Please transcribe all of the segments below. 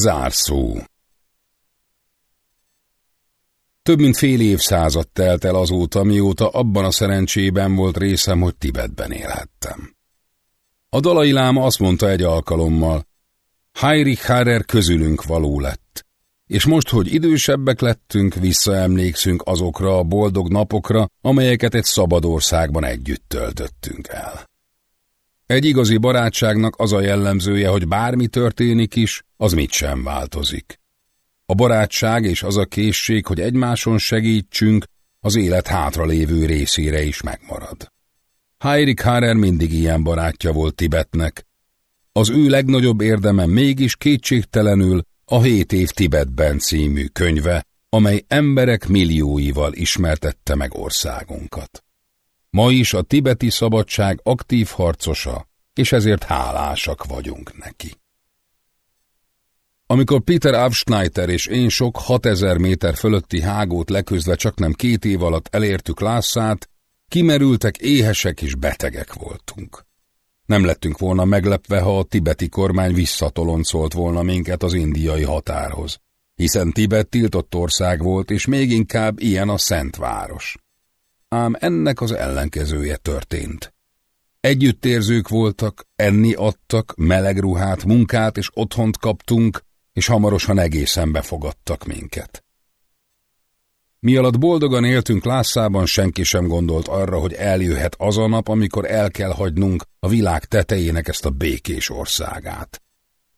Zárszó Több mint fél évszázad telt el azóta, mióta abban a szerencsében volt részem, hogy Tibetben élhettem. A dalai láma azt mondta egy alkalommal, Heinrich Harrer közülünk való lett, és most, hogy idősebbek lettünk, visszaemlékszünk azokra a boldog napokra, amelyeket egy szabad országban együtt töltöttünk el. Egy igazi barátságnak az a jellemzője, hogy bármi történik is, az mit sem változik. A barátság és az a készség, hogy egymáson segítsünk, az élet hátralévő részére is megmarad. Heinrich Harrer mindig ilyen barátja volt Tibetnek. Az ő legnagyobb érdeme mégis kétségtelenül a Hét év Tibetben című könyve, amely emberek millióival ismertette meg országunkat. Ma is a tibeti szabadság aktív harcosa, és ezért hálásak vagyunk neki. Amikor Peter Avschneiter és én sok 6000 méter fölötti hágót leküzdve csak nem két év alatt elértük Lászát, kimerültek, éhesek és betegek voltunk. Nem lettünk volna meglepve, ha a tibeti kormány visszatoloncolt volna minket az indiai határhoz, hiszen Tibet tiltott ország volt, és még inkább ilyen a Szent Város. Ám ennek az ellenkezője történt. Együttérzők voltak, enni adtak, meleg ruhát, munkát és otthont kaptunk, és hamarosan egészen befogadtak minket. Mi alatt boldogan éltünk Lászában, senki sem gondolt arra, hogy eljöhet az a nap, amikor el kell hagynunk a világ tetejének ezt a békés országát.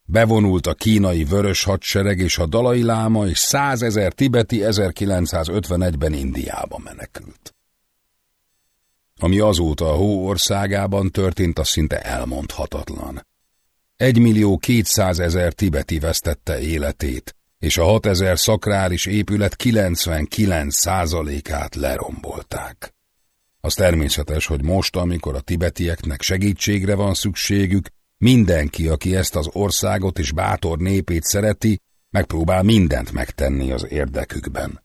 Bevonult a kínai vörös hadsereg és a dalai láma, és százezer tibeti 1951-ben Indiába menekült. Ami azóta a hó országában történt, az szinte elmondhatatlan. Egy millió kétszázezer tibeti vesztette életét, és a 6000 szakrális épület 99 százalékát lerombolták. Az természetes, hogy most, amikor a tibetieknek segítségre van szükségük, mindenki, aki ezt az országot és bátor népét szereti, megpróbál mindent megtenni az érdekükben.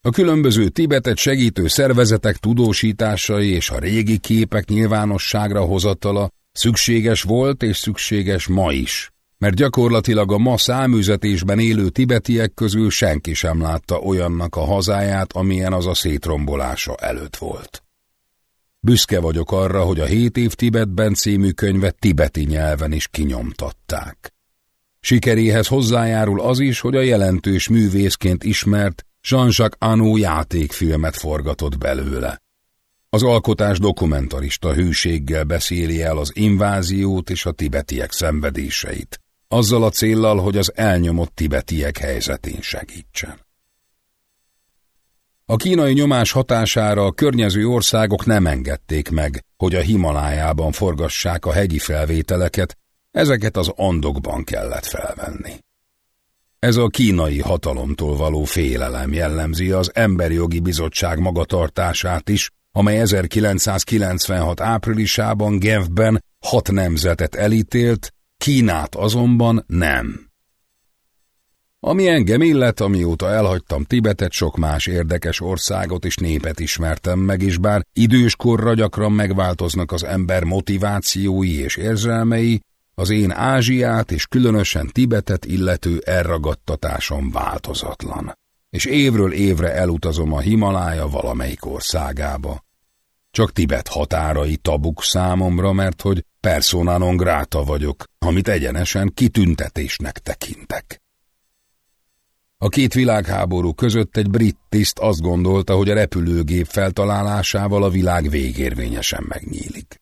A különböző Tibetet segítő szervezetek tudósításai és a régi képek nyilvánosságra hozatala szükséges volt és szükséges ma is, mert gyakorlatilag a ma száműzetésben élő tibetiek közül senki sem látta olyannak a hazáját, amilyen az a szétrombolása előtt volt. Büszke vagyok arra, hogy a hét év Tibetben című könyvet tibeti nyelven is kinyomtatták. Sikeréhez hozzájárul az is, hogy a jelentős művészként ismert Jean-Jacques Anou játékfilmet forgatott belőle. Az alkotás dokumentarista hűséggel beszéli el az inváziót és a tibetiek szenvedéseit, azzal a céllal, hogy az elnyomott tibetiek helyzetén segítsen. A kínai nyomás hatására a környező országok nem engedték meg, hogy a Himalájában forgassák a hegyi felvételeket, ezeket az andokban kellett felvenni. Ez a kínai hatalomtól való félelem jellemzi az Emberjogi Bizottság magatartását is, amely 1996 áprilisában Genfben hat nemzetet elítélt, Kínát azonban nem. Ami engem illet, amióta elhagytam Tibetet, sok más érdekes országot és népet ismertem meg, és bár időskorra gyakran megváltoznak az ember motivációi és érzelmei, az én Ázsiát és különösen Tibetet illető elragadtatásom változatlan, és évről évre elutazom a Himalája valamelyik országába. Csak Tibet határai tabuk számomra, mert hogy persona non grata vagyok, amit egyenesen kitüntetésnek tekintek. A két világháború között egy brit tiszt azt gondolta, hogy a repülőgép feltalálásával a világ végérvényesen megnyílik.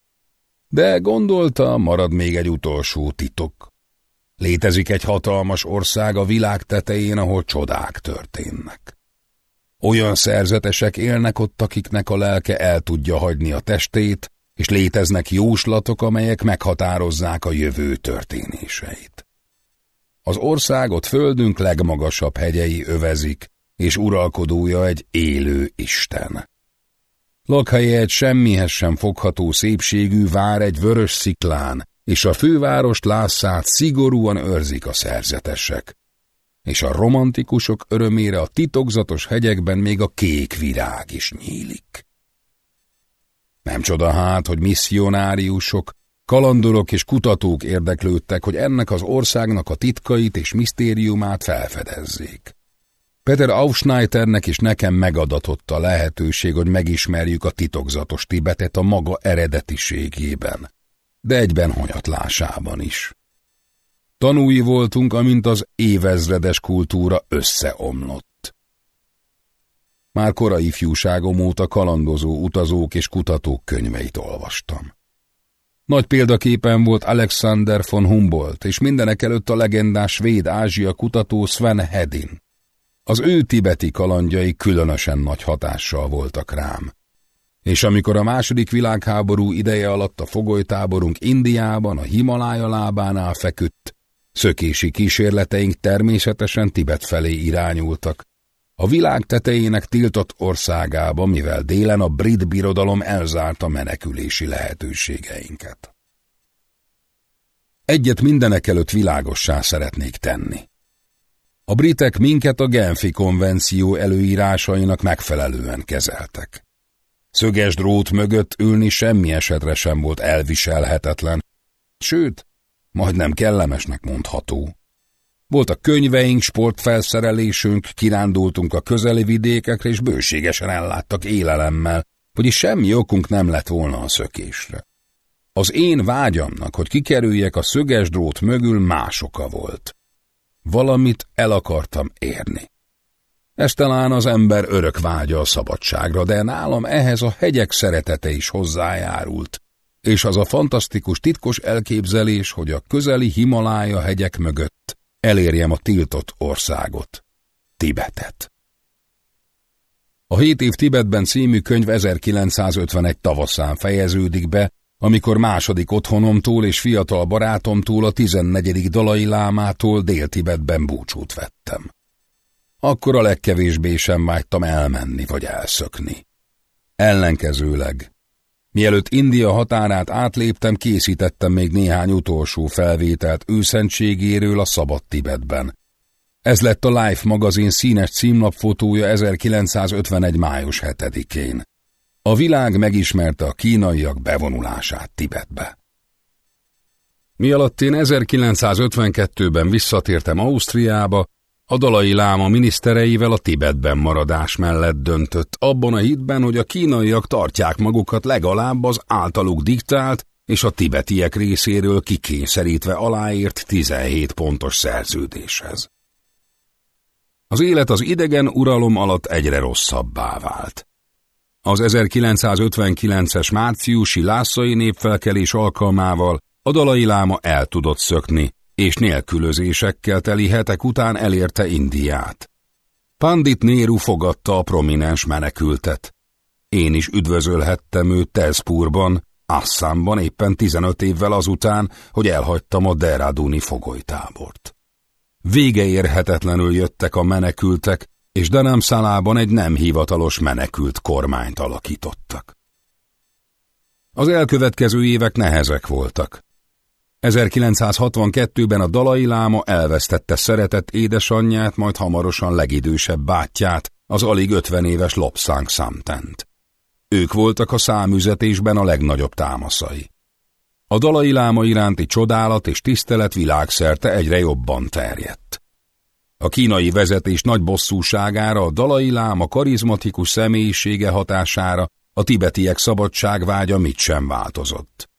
De gondolta, marad még egy utolsó titok. Létezik egy hatalmas ország a világ tetején, ahol csodák történnek. Olyan szerzetesek élnek ott, akiknek a lelke el tudja hagyni a testét, és léteznek jóslatok, amelyek meghatározzák a jövő történéseit. Az országot földünk legmagasabb hegyei övezik, és uralkodója egy élő Isten. Lakhelye egy semmihez sem fogható szépségű vár egy vörös sziklán, és a fővárost Lászát szigorúan őrzik a szerzetesek. És a romantikusok örömére a titokzatos hegyekben még a kék virág is nyílik. Nem csoda hát, hogy misszionáriusok, Kalandorok és kutatók érdeklődtek, hogy ennek az országnak a titkait és misztériumát felfedezzék. Peter Aufschneiternek is nekem megadatott a lehetőség, hogy megismerjük a titokzatos Tibetet a maga eredetiségében, de egyben honyatlásában is. Tanúi voltunk, amint az évezredes kultúra összeomlott. Már korai ifjúságom óta kalandozó utazók és kutatók könyveit olvastam. Nagy példaképen volt Alexander von Humboldt, és mindenek előtt a legendás svéd Ázsia kutató Sven Hedin. Az ő tibeti kalandjai különösen nagy hatással voltak rám. És amikor a második világháború ideje alatt a fogolytáborunk Indiában, a Himalája lábánál feküdt, szökési kísérleteink természetesen Tibet felé irányultak. A világ tetejének tiltott országába, mivel délen a brit birodalom elzárta menekülési lehetőségeinket. Egyet mindenek előtt világossá szeretnék tenni. A britek minket a Genfi konvenció előírásainak megfelelően kezeltek. Szöges drót mögött ülni semmi esetre sem volt elviselhetetlen, sőt, majdnem kellemesnek mondható. Voltak könyveink, sportfelszerelésünk, kirándultunk a közeli vidékekre, és bőségesen elláttak élelemmel, vagyis semmi okunk nem lett volna a szökésre. Az én vágyamnak, hogy kikerüljek a szöges drót mögül más volt. Valamit el akartam érni. Ez talán az ember örök vágya a szabadságra, de nálam ehhez a hegyek szeretete is hozzájárult, és az a fantasztikus titkos elképzelés, hogy a közeli Himalája hegyek mögött elérjem a tiltott országot, Tibetet. A Hét év Tibetben című könyv 1951 tavaszán fejeződik be, amikor második otthonomtól és fiatal barátomtól a 14. dalai lámától Dél-Tibetben búcsút vettem. Akkor a legkevésbé sem vágytam elmenni vagy elszökni. Ellenkezőleg, mielőtt India határát átléptem, készítettem még néhány utolsó felvételt őszentségéről a szabad Tibetben. Ez lett a Life magazin színes címlapfotója 1951. május 7-én. A világ megismerte a kínaiak bevonulását Tibetbe. Mi alatt én 1952-ben visszatértem Ausztriába, a dalai láma minisztereivel a Tibetben maradás mellett döntött, abban a hitben, hogy a kínaiak tartják magukat legalább az általuk diktált és a tibetiek részéről kikényszerítve aláírt 17 pontos szerződéshez. Az élet az idegen uralom alatt egyre rosszabbá vált. Az 1959-es márciusi lászai népfelkelés alkalmával a dalai láma el tudott szökni, és nélkülözésekkel teli hetek után elérte Indiát. Pandit Néru fogadta a prominens menekültet. Én is üdvözölhettem őt Tezpurban, Assamban éppen 15 évvel azután, hogy elhagytam a Deraduni fogolytábort. Vége érhetetlenül jöttek a menekültek, és Denamszalában egy nem hivatalos menekült kormányt alakítottak. Az elkövetkező évek nehezek voltak. 1962-ben a Dalai Láma elvesztette szeretett édesanyját, majd hamarosan legidősebb bátyját, az alig 50 éves Lopszánk Számtent. Ők voltak a számüzetésben a legnagyobb támaszai. A Dalai Láma iránti csodálat és tisztelet világszerte egyre jobban terjedt. A kínai vezetés nagy bosszúságára, a dalai láma karizmatikus személyisége hatására a tibetiek szabadságvágya mit sem változott.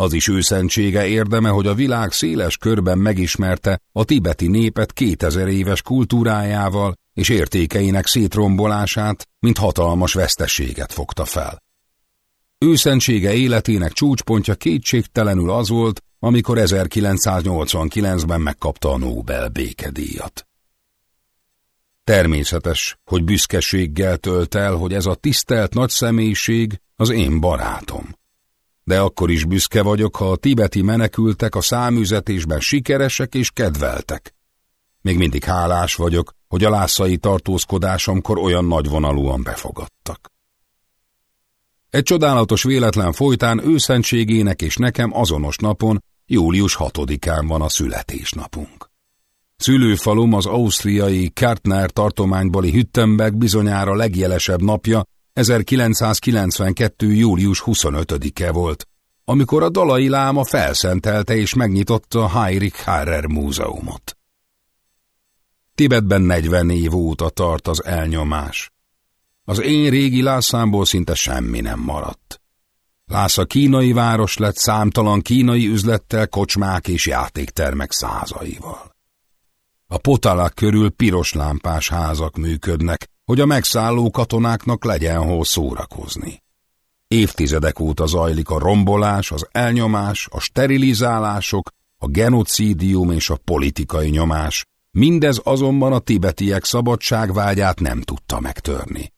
Az is őszentsége érdeme, hogy a világ széles körben megismerte a tibeti népet 2000 éves kultúrájával és értékeinek szétrombolását, mint hatalmas veszteséget fogta fel. Őszentsége életének csúcspontja kétségtelenül az volt, amikor 1989-ben megkapta a Nobel békedíjat. Természetes, hogy büszkeséggel tölt el, hogy ez a tisztelt nagy személyiség az én barátom. De akkor is büszke vagyok, ha a tibeti menekültek a számüzetésben sikeresek és kedveltek. Még mindig hálás vagyok, hogy a lászai tartózkodásomkor olyan nagyvonalúan befogadtak. Egy csodálatos véletlen folytán őszentségének és nekem azonos napon, július 6-án van a születésnapunk. Szülőfalum az ausztriai Kärtner tartománybali Hüttenberg bizonyára legjelesebb napja 1992. július 25-e volt, amikor a dalai láma felszentelte és megnyitotta a Heinrich Harrer múzeumot. Tibetben 40 év óta tart az elnyomás. Az én régi Lászámból szinte semmi nem maradt. Lásza kínai város lett számtalan kínai üzlettel, kocsmák és játéktermek százaival. A potalák körül piros lámpás házak működnek, hogy a megszálló katonáknak legyen hol szórakozni. Évtizedek óta zajlik a rombolás, az elnyomás, a sterilizálások, a genocidium és a politikai nyomás, mindez azonban a tibetiek szabadságvágyát nem tudta megtörni.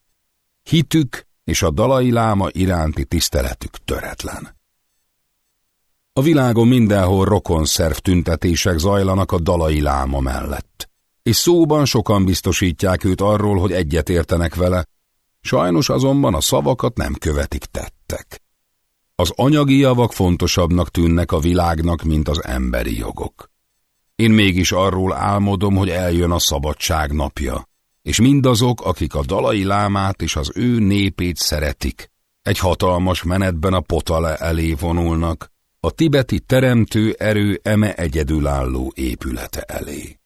Hitük és a dalai láma iránti tiszteletük töretlen. A világon mindenhol rokonszerv tüntetések zajlanak a dalai láma mellett, és szóban sokan biztosítják őt arról, hogy egyetértenek vele, sajnos azonban a szavakat nem követik tettek. Az anyagi javak fontosabbnak tűnnek a világnak, mint az emberi jogok. Én mégis arról álmodom, hogy eljön a szabadság napja, és mindazok, akik a dalai lámát és az ő népét szeretik, egy hatalmas menetben a potale elé vonulnak, a tibeti teremtő erő eme egyedülálló épülete elé.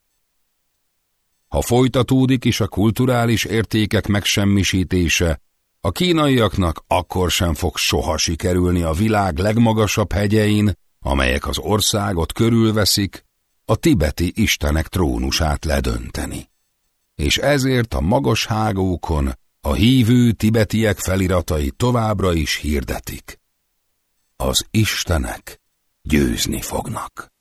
Ha folytatódik is a kulturális értékek megsemmisítése, a kínaiaknak akkor sem fog soha sikerülni a világ legmagasabb hegyein, amelyek az országot körülveszik, a tibeti istenek trónusát ledönteni. És ezért a magas hágókon a hívő tibetiek feliratai továbbra is hirdetik. Az istenek győzni fognak.